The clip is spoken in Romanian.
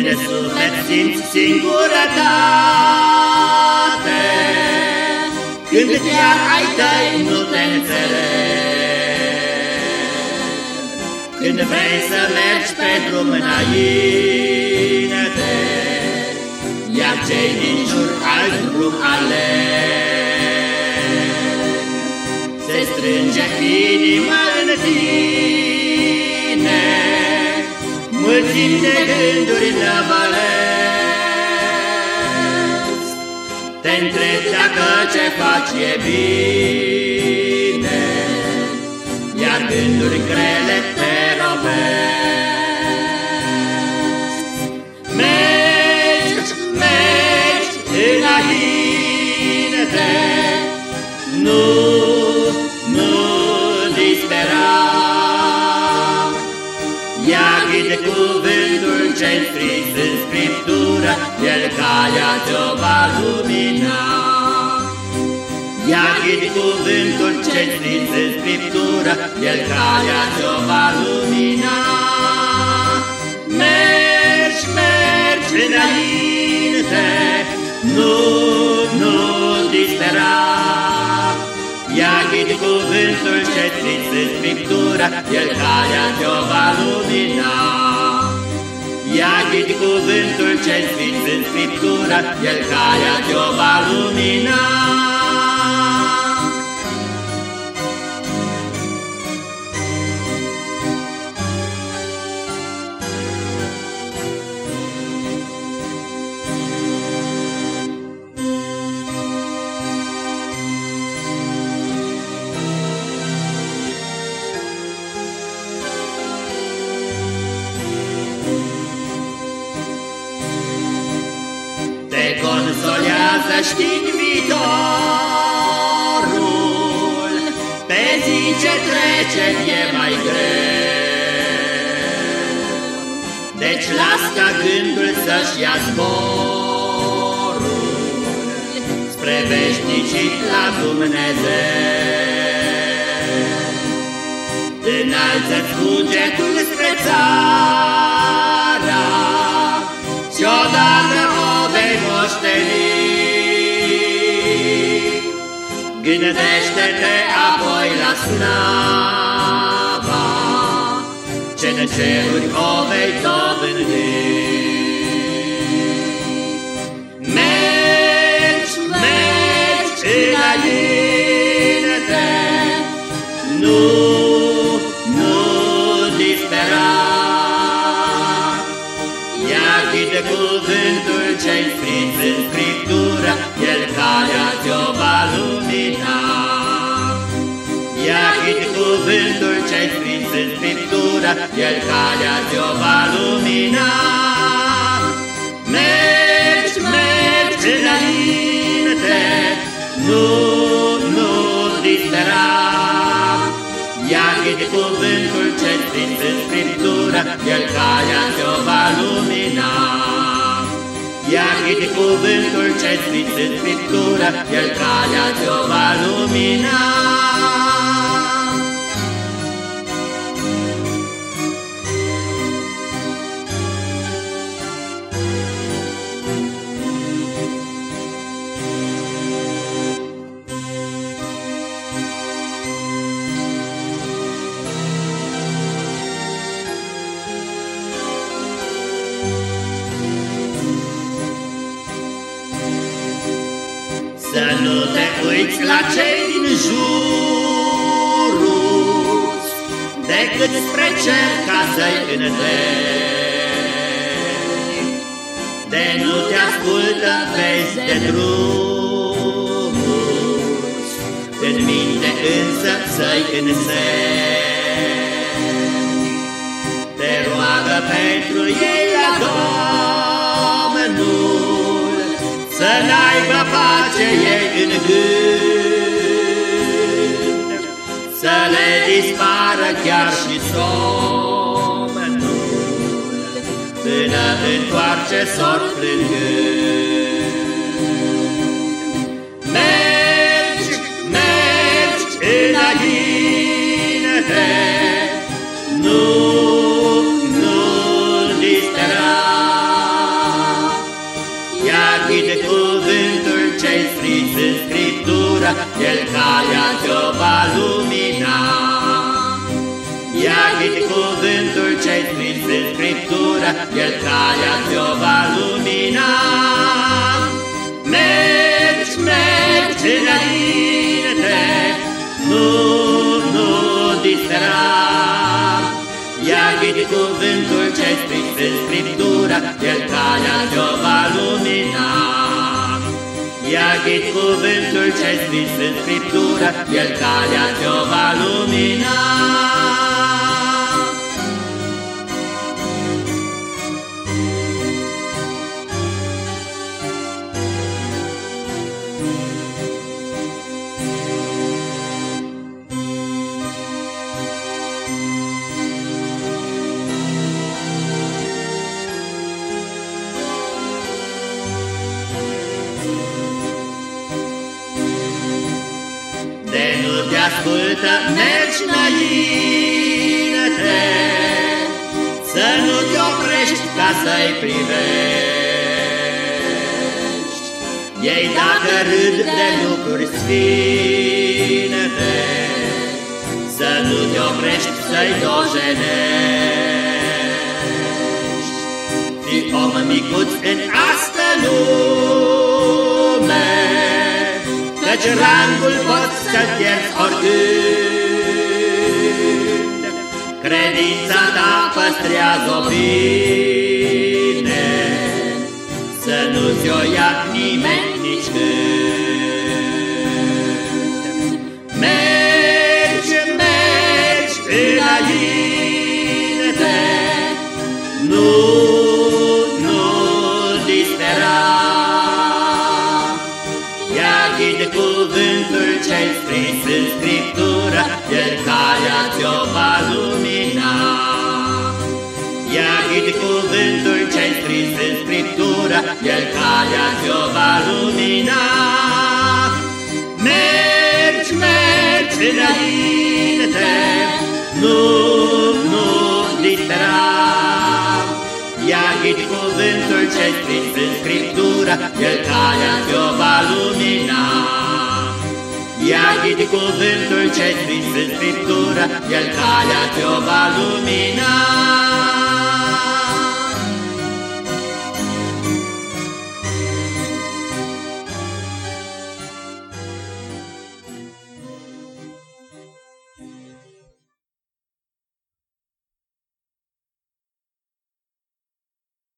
În suflet simți singurătate Când chiar ai tăi nu te înțeleg. Când vrei să mergi pe drum înainte Iar cei din jur alt drum aleg. Se strânge inima în tine Mulțimi de gânduri năvălesc Te întrebi dacă ce faci e bine. Iar gânduri grele ce-i scris în Scriptură, El calea ți-o va lumina. Ia ghid cuvântul ce-i scris în Scriptură, El calea ți-o va lumina. Mergi, mergi înainte, nu, nu dispera. Ia ghid cuvântul ce-i scris în Scriptură, El calea ți-o va lumina. Ia ghid cuvântul ce-i scris în Scriptură, El calea ți-o va lumina. Consolează știind viitorul, Pe zi ce trece e mai greu. Deci las ca gândul să-și ia zborul, Spre veșnicit la Dumnezeu. Înalță-ți bugetul spre țara, Și odată o vei moșteni. Gândește-te apoi la slava, Ce-n ceruri o vei dobândi. Mergi, mergi înainte, cuvântul ce-i scris în Scriptură, El calea ți-o va lumina. Mergi, mergi înainte, nu, nu dispera. Ia ghid cuvântul ce-i scris în Scriptură, El calea ți-o va lumina. Ia ghid cuvântul ce-i scris în Scriptură, El calea ți-o va lumina. Uiți la cei din jurul, Decât spre cer ca să-i cântări. De nu te ascultă, vezi de drumuri, În minte însă să-i însemni. Te roagă pentru ei n-aibă pace ei în gând, Să le dispară chiar și somnul, Până întoarce sor plângând. El calea ți-o va lumina. Ia ghide cuvântul ce-i scris în Scriptură, El calea ți-o va lumina. Mergi, mergi înainte, nu, nu distera. Ia ghide cuvântul ce-i scris în Scriptură, El calea ți-o va lumina. Ia ghid cuvântul ce-ai scris în Scriptură, El calea ți-o va lumina. Ascultă, mergi înainte, Să nu te oprești ca să-i privești. Ei dacă râd de lucruri sfinte, Să nu te oprești să-i dojenești. Fii om micuț în asta lume, Căci rangul poți să-l pierzi oricând. Credința ta păstrează-o bine, Să nu ți-o ia nimeni nici când. Mergi, mergi înainte, Nu, nu cuvântul ce-ai scris în Scriptură, El calea ți-o va lumina. Ia ghid cuvântul ce-ai scris în Scriptură, El calea ți-o va lumina. Mergi, mergi înainte, nu, nu dispera. Ia ghid cuvântul ce-ai scris în Scriptură, El calea ți-o va lumina. Ia ghid cuvântul ce-ai scris în Scriptură, El calea ți-o va lumina.